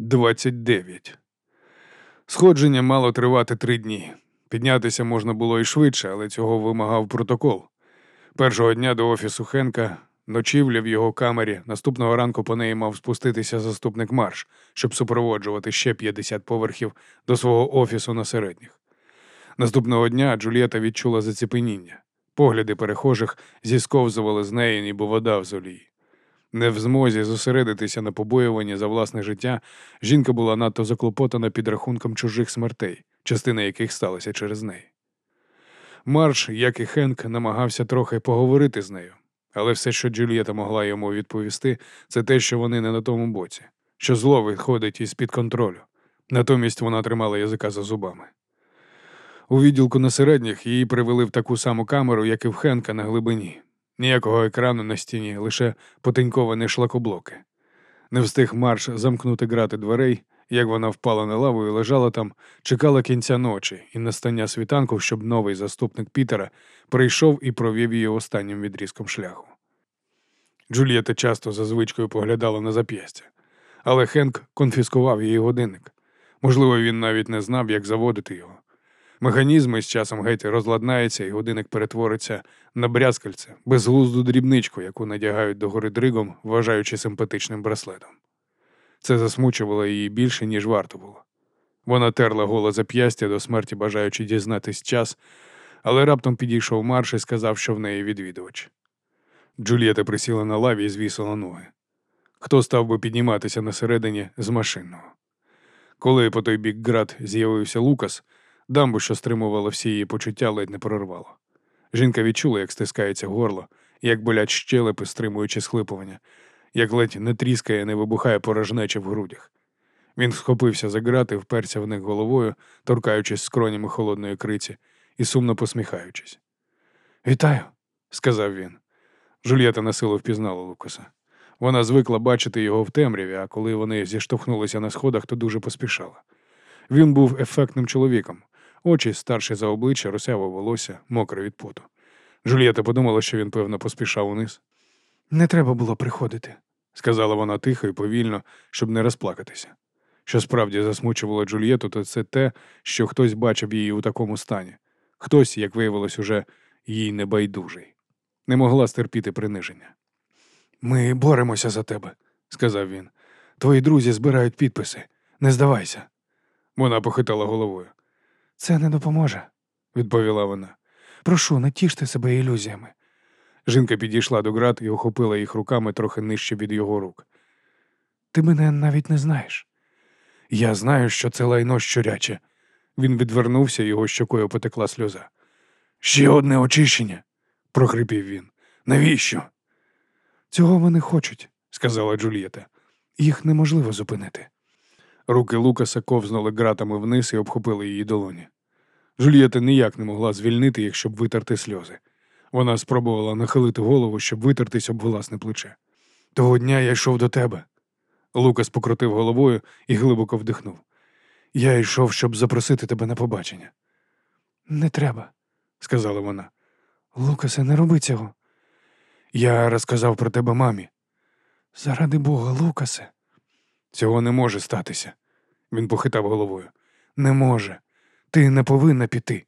29. Сходження мало тривати три дні. Піднятися можна було і швидше, але цього вимагав протокол. Першого дня до офісу Хенка ночівля в його камері. Наступного ранку по неї мав спуститися заступник Марш, щоб супроводжувати ще 50 поверхів до свого офісу на середніх. Наступного дня Джулієта відчула заціпеніння. Погляди перехожих зісковзували з неї, ніби вода в золії. Не в змозі зосередитися на побоюванні за власне життя, жінка була надто заклопотана під рахунком чужих смертей, частина яких сталася через неї. Марш, як і Хенк, намагався трохи поговорити з нею, але все, що Джульєта могла йому відповісти, це те, що вони не на тому боці, що зло виходить із під контролю. Натомість вона тримала язика за зубами. У відділку на середніх її привели в таку саму камеру, як і в Хенка на глибині. Ніякого екрану на стіні, лише потеньковані шлакоблоки. Не встиг марш замкнути грати дверей, як вона впала на лаву і лежала там, чекала кінця ночі і настання світанку, щоб новий заступник Пітера прийшов і провів її останнім відрізком шляху. Джулієта часто за звичкою поглядала на зап'ястя, але Хенк конфіскував її годинник. Можливо, він навіть не знав, як заводити його. Механізми з часом геть розладнаються, і годинник перетвориться на брязкальце, безглузду дрібничку, яку надягають догори дригом, вважаючи симпатичним браслетом. Це засмучувало її більше, ніж варто було. Вона терла голе зап'ястя до смерті, бажаючи дізнатись час, але раптом підійшов марш і сказав, що в неї відвідувач. Джулієта присіла на лаві і звісила ноги. Хто став би підніматися на середині з машинного? Коли по той бік град з'явився Лукас, дамбу, що стримувала всі її почуття, ледь не прорвало. Жінка відчула, як стискається горло, як болять щелепи, стримуючи схлипування, як ледь не тріскає, не вибухає порожнеча в грудях. Він схопився за грати, вперся в них головою, торкаючись скронями холодної криці і сумно посміхаючись. Вітаю, сказав він. Жульєта на силу впізнала Лукаса. Вона звикла бачити його в темряві, а коли вони зіштовхнулися на сходах, то дуже поспішала. Він був ефектним чоловіком, очі старші за обличчя, русяве волосся, мокре від поту. Жульєта подумала, що він, певно, поспішав униз. Не треба було приходити, сказала вона тихо і повільно, щоб не розплакатися. Що справді засмучувало Джульєту, то це те, що хтось бачив її у такому стані. Хтось, як виявилось, уже їй небайдужий. Не могла стерпіти приниження. Ми боремося за тебе, сказав він. Твої друзі збирають підписи. Не здавайся. Вона похитала головою. Це не допоможе, відповіла вона. Прошу, не тіште себе ілюзіями. Жінка підійшла до град і охопила їх руками трохи нижче від його рук. Ти мене навіть не знаєш. Я знаю, що це лайно щуряче. Він відвернувся, його щокою потекла сльоза. Ще одне очищення, прохрипів він. Навіщо? Цього вони хочуть, сказала Джульєта. Їх неможливо зупинити. Руки Лукаса ковзнули ґратами вниз і обхопили її долоні. Джульєта ніяк не могла звільнити їх, щоб витерти сльози. Вона спробувала нахилити голову, щоб витертись об власне плече. Того дня я йшов до тебе. Лукас покрутив головою і глибоко вдихнув. Я йшов, щоб запросити тебе на побачення. Не треба, сказала вона. Лукасе, не роби цього. Я розказав про тебе мамі. Заради Бога, Лукасе. Цього не може статися. Він похитав головою. Не може. Ти не повинна піти.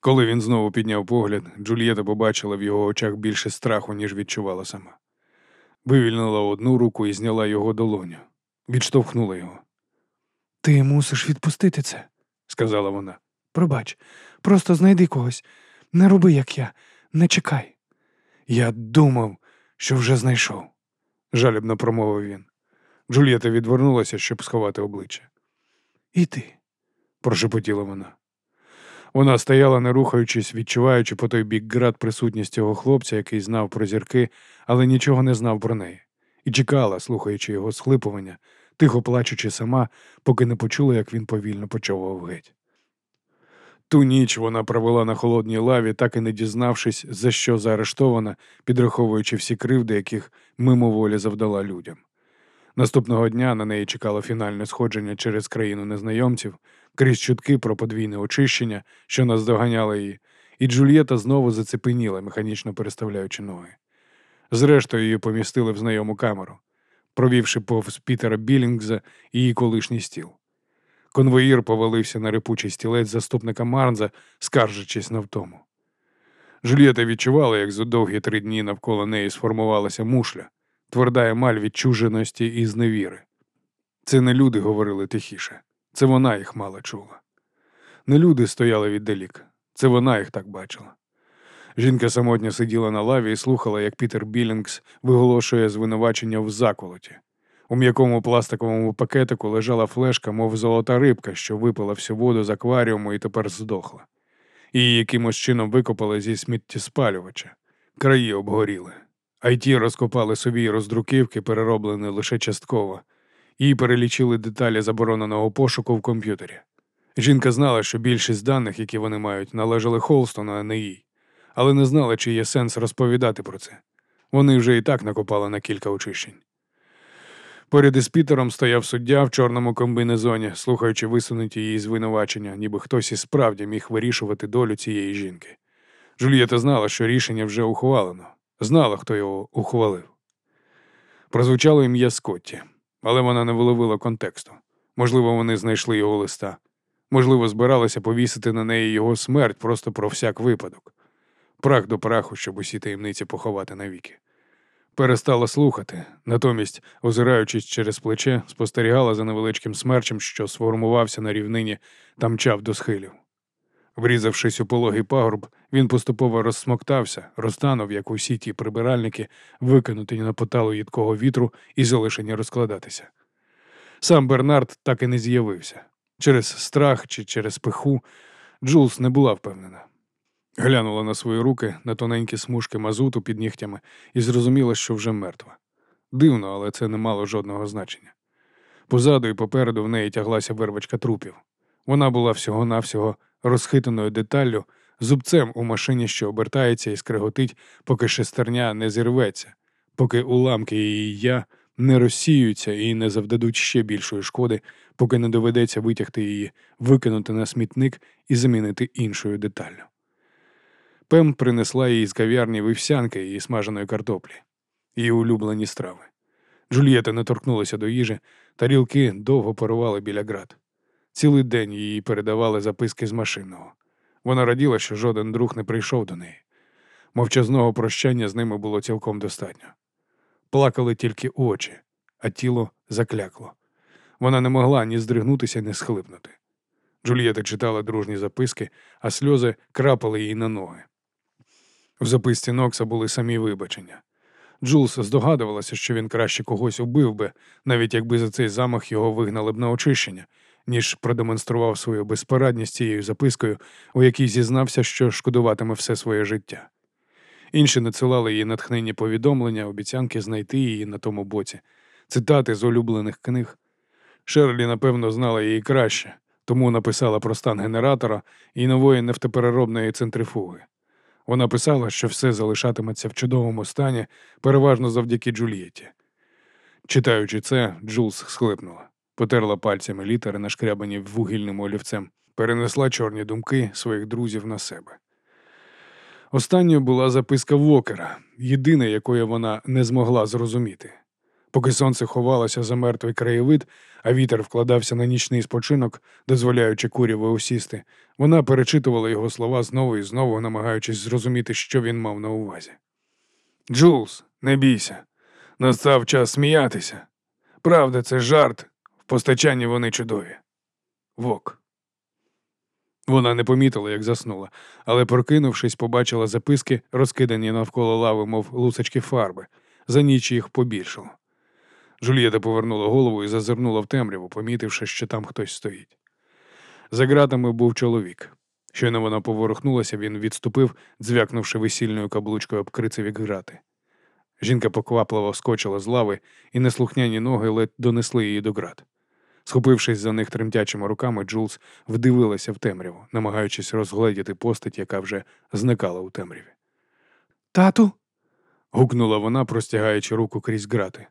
Коли він знову підняв погляд, Джульєта побачила в його очах більше страху, ніж відчувала сама. Вивільнила одну руку і зняла його долоню, відштовхнула його. Ти мусиш відпустити це, сказала вона. Пробач, просто знайди когось. Не роби, як я, не чекай. Я думав, що вже знайшов, жалібно промовив він. Джульєта відвернулася, щоб сховати обличчя. І ти, прошепотіла вона. Вона стояла, не рухаючись, відчуваючи по той бік град присутність цього хлопця, який знав про зірки, але нічого не знав про неї, і чекала, слухаючи його схлипування, тихо плачучи сама, поки не почула, як він повільно почовував геть. Ту ніч вона провела на холодній лаві, так і не дізнавшись, за що заарештована, підраховуючи всі кривди, яких мимоволі завдала людям. Наступного дня на неї чекало фінальне сходження через країну незнайомців, крізь чутки про подвійне очищення, що наздоганяло її, і Джульєта знову зацепеніла, механічно переставляючи ноги. Зрештою, її помістили в знайому камеру. провівши повз Пітера Білінгза її колишній стіл. Конвоїр повалився на репучий стілець заступника Марнза, скаржачись на втому. Жульєта відчувала, як за довгі три дні навколо неї сформувалася мушля, тверда емаль відчуженості і зневіри. Це не люди говорили тихіше, це вона їх мало чула. Не люди стояли віддалік, це вона їх так бачила. Жінка самотня сиділа на лаві і слухала, як Пітер Білінгс виголошує звинувачення в заколоті. У м'якому пластиковому пакетику лежала флешка, мов золота рибка, що випила всю воду з акваріуму і тепер здохла. Її якимось чином викопали зі сміттєспалювача. Краї обгоріли. IT розкопали собі роздруківки, перероблені лише частково, їй перелічили деталі забороненого пошуку в комп'ютері. Жінка знала, що більшість даних, які вони мають, належали Холстону, а не їй, але не знала, чи є сенс розповідати про це. Вони вже і так накопали на кілька очищень. Поряд із Пітером стояв суддя в чорному комбінезоні, слухаючи висунуті її звинувачення, ніби хтось і справді міг вирішувати долю цієї жінки. Жульєта знала, що рішення вже ухвалено, знала, хто його ухвалив. Прозвучало ім'я Скотті, але вона не виловила контексту. Можливо, вони знайшли його листа. Можливо, збиралися повісити на неї його смерть просто про всяк випадок. Прах до праху, щоб усі таємниці поховати навіки. Перестала слухати, натомість, озираючись через плече, спостерігала за невеличким смерчем, що сформувався на рівнині та мчав до схилів. Врізавшись у пологий пагорб, він поступово розсмоктався, розтанув, як усі ті прибиральники, викинуті на поталу їдкого вітру і залишені розкладатися. Сам Бернард так і не з'явився. Через страх чи через пиху Джулс не була впевнена. Глянула на свої руки, на тоненькі смужки мазуту під нігтями і зрозуміла, що вже мертва. Дивно, але це не мало жодного значення. Позаду і попереду в неї тяглася вервочка трупів. Вона була всього-навсього розхитаною деталлю, зубцем у машині, що обертається і скреготить, поки шестерня не зірветься, поки уламки її я не розсіюються і не завдадуть ще більшої шкоди, поки не доведеться витягти її, викинути на смітник і замінити іншою деталлю. Пем принесла їй з кав'ярні вівсянки і смаженої картоплі, її улюблені страви. Джульєта не торкнулася до їжі, тарілки довго парували біля град. Цілий день їй передавали записки з машинного. Вона раділа, що жоден друг не прийшов до неї. Мовчазного прощання з ними було цілком достатньо. Плакали тільки очі, а тіло заклякло. Вона не могла ні здригнутися, ні схлипнути. Джульєта читала дружні записки, а сльози крапали їй на ноги. В записці Нокса були самі вибачення. Джулс здогадувалася, що він краще когось убив би, навіть якби за цей замах його вигнали б на очищення, ніж продемонстрував свою безпорадність цією запискою, у якій зізнався, що шкодуватиме все своє життя. Інші надсилали їй натхненні повідомлення, обіцянки знайти її на тому боці, цитати з улюблених книг. Шерлі, напевно, знала її краще, тому написала про стан генератора і нової нефтепереробної центрифуги. Вона писала, що все залишатиметься в чудовому стані, переважно завдяки Джульєті. Читаючи це, Джулс схлипнула, потерла пальцями літери, нашкрябані вугільним олівцем, перенесла чорні думки своїх друзів на себе. Останньою була записка Вокера, єдина, якої вона не змогла зрозуміти. Поки сонце ховалося за мертвий краєвид, а вітер вкладався на нічний спочинок, дозволяючи куряву усісти, вона перечитувала його слова знову і знову, намагаючись зрозуміти, що він мав на увазі. Джулс, не бійся. Настав час сміятися. Правда, це жарт, постачанні вони чудові. Вок. Вона не помітила, як заснула, але, прокинувшись, побачила записки, розкидані навколо лави, мов лусочки фарби. За ніч їх побільшало. Жульєта повернула голову і зазирнула в темряву, помітивши, що там хтось стоїть. За ґратами був чоловік. Щойно вона поворухнулася, він відступив, дзвякнувши весільною каблучкою об крицеві грати. Жінка поквапливо скочила з лави, і неслухняні ноги ледь донесли її до град. Схопившись за них тремтячими руками, Джулс вдивилася в темряву, намагаючись розгледіти постать, яка вже зникала у темряві. Тату. гукнула вона, простягаючи руку крізь грати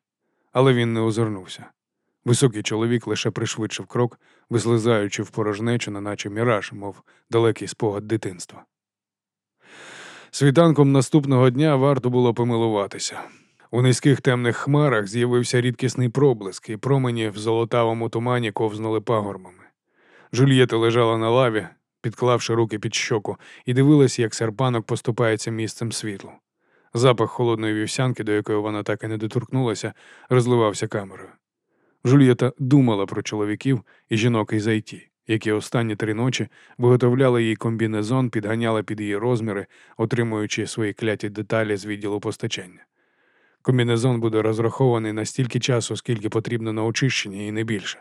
але він не озирнувся. Високий чоловік лише пришвидшив крок, вислизаючи в порожнечу, наче міраж, мов далекий спогад дитинства. Світанком наступного дня варто було помилуватися. У низьких темних хмарах з'явився рідкісний проблиск, і промені в золотавому тумані ковзнули пагорбами. Жульєта лежала на лаві, підклавши руки під щоку, і дивилась, як серпанок поступається місцем світлу. Запах холодної вівсянки, до якої вона так і не доторкнулася, розливався камерою. Жульєта думала про чоловіків і жінок із Айті, які останні три ночі виготовляли їй комбінезон, підганяли під її розміри, отримуючи свої кляті деталі з відділу постачання. Комбінезон буде розрахований на стільки часу, скільки потрібно на очищення, і не більше.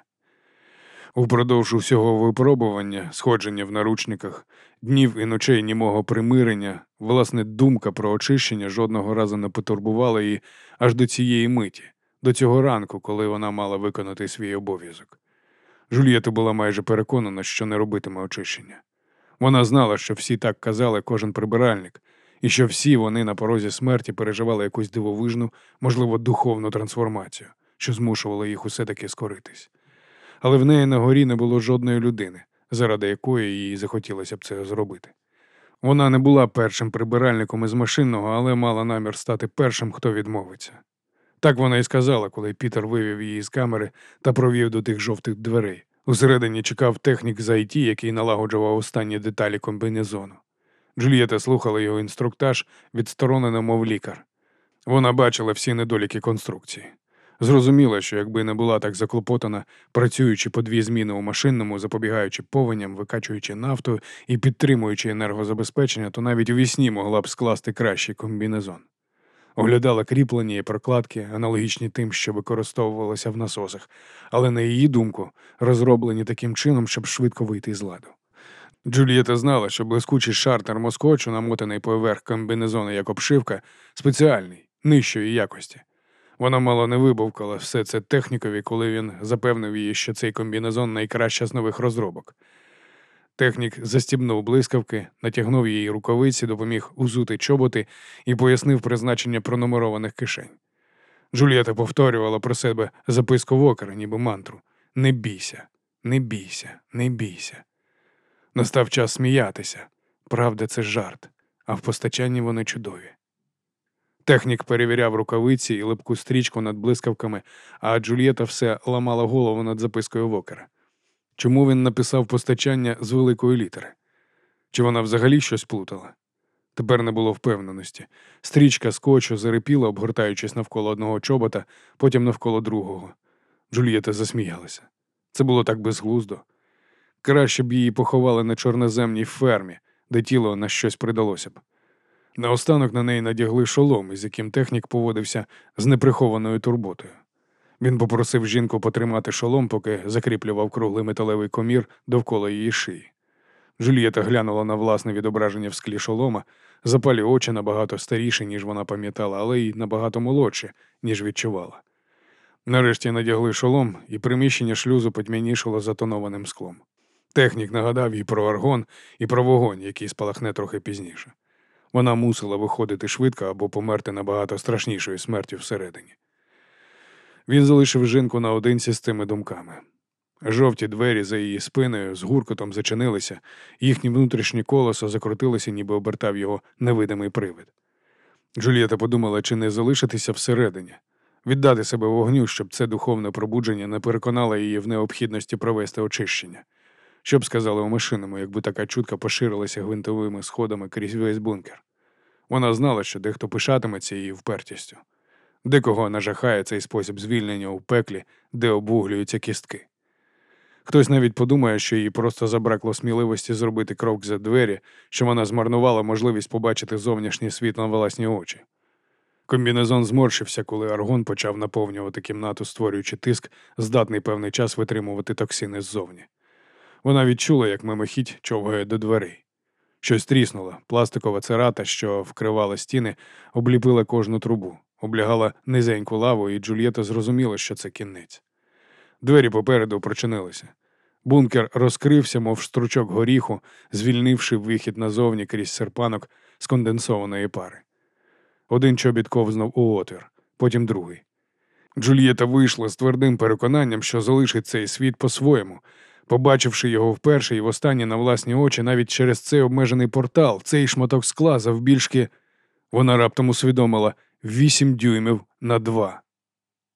Упродовж усього випробування, сходження в наручниках, днів і ночей німого примирення, власне, думка про очищення жодного разу не потурбувала її аж до цієї миті, до цього ранку, коли вона мала виконати свій обов'язок. Жульєта була майже переконана, що не робитиме очищення. Вона знала, що всі так казали кожен прибиральник, і що всі вони на порозі смерті переживали якусь дивовижну, можливо, духовну трансформацію, що змушувала їх усе таки скоритись. Але в неї на горі не було жодної людини, заради якої їй захотілося б це зробити. Вона не була першим прибиральником із машинного, але мала намір стати першим, хто відмовиться. Так вона і сказала, коли Пітер вивів її з камери та провів до тих жовтих дверей. Усередині чекав технік з IT, який налагоджував останні деталі комбінезону. Джульєта слухала його інструктаж, відсторонена, мов лікар. Вона бачила всі недоліки конструкції. Зрозуміла, що якби не була так заклопотана, працюючи по дві зміни у машинному, запобігаючи повеням, викачуючи нафту і підтримуючи енергозабезпечення, то навіть у вісні могла б скласти кращий комбінезон. Оглядала кріплення і прокладки, аналогічні тим, що використовувалися в насосах, але на її думку розроблені таким чином, щоб швидко вийти з ладу. Джулієта знала, що блискучий шар термоскотчу, намотаний поверх комбінезону як обшивка, спеціальний, нижчої якості. Вона мало не вибовкала все це технікові, коли він запевнив її, що цей комбінезон найкраща з нових розробок. Технік застібнув блискавки, натягнув її рукавиці, допоміг узути чоботи і пояснив призначення пронумерованих кишень. Джулієта повторювала про себе записку вокера, ніби мантру Не бійся, не бійся, не бійся. Настав час сміятися. Правда, це жарт, а в постачанні вони чудові. Технік перевіряв рукавиці і липку стрічку над блискавками, а Джульєта все ламала голову над запискою вокера. Чому він написав постачання з великої літери? Чи вона взагалі щось плутала? Тепер не було впевненості. Стрічка скотчу зарипіла, обгортаючись навколо одного чобота, потім навколо другого. Джульєта засміялася. Це було так безглуздо. Краще б її поховали на чорноземній фермі, де тіло на щось придалося б. Наостанок на неї надягли шолом, із яким технік поводився з неприхованою турботою. Він попросив жінку потримати шолом, поки закріплював круглий металевий комір довкола її шиї. Жульєта глянула на власне відображення в склі шолома, запалі очі набагато старіші, ніж вона пам'ятала, але й набагато молодші, ніж відчувала. Нарешті надягли шолом, і приміщення шлюзу потьмянішало затонованим склом. Технік нагадав їй про аргон і про вогонь, який спалахне трохи пізніше. Вона мусила виходити швидко або померти набагато страшнішою смертю всередині. Він залишив жінку наодинці з цими думками. Жовті двері за її спиною з гуркотом зачинилися, їхнє внутрішнє колесо закрутилося, ніби обертав його невидимий привид. Джулієта подумала, чи не залишитися всередині, віддати себе вогню, щоб це духовне пробудження не переконало її в необхідності провести очищення. Що б сказали у машиному, якби така чутка поширилася гвинтовими сходами крізь весь бункер. Вона знала, що дехто пишатиметься її впертістю, декого нажахає цей спосіб звільнення у пеклі, де обуглюються кістки. Хтось навіть подумає, що їй просто забракло сміливості зробити крок за двері, що вона змарнувала можливість побачити зовнішній світ на власні очі. Комбінезон зморщився, коли аргон почав наповнювати кімнату, створюючи тиск, здатний певний час витримувати токсини ззовні. Вона відчула, як мимохідь човгає до дверей. Щось тріснуло, пластикова церата, що вкривала стіни, обліпила кожну трубу, облягала низеньку лаву, і Джульєта зрозуміла, що це кінець. Двері попереду прочинилися. Бункер розкрився, мов стручок горіху, звільнивши вихід назовні крізь серпанок сконденсованої пари. Один чобіт ковзнув у отвір, потім другий. Джульєта вийшла з твердим переконанням, що залишить цей світ по-своєму, побачивши його вперше і востаннє на власні очі, навіть через цей обмежений портал, цей шматок скла завбільшки, вона раптом усвідомила вісім дюймів на два.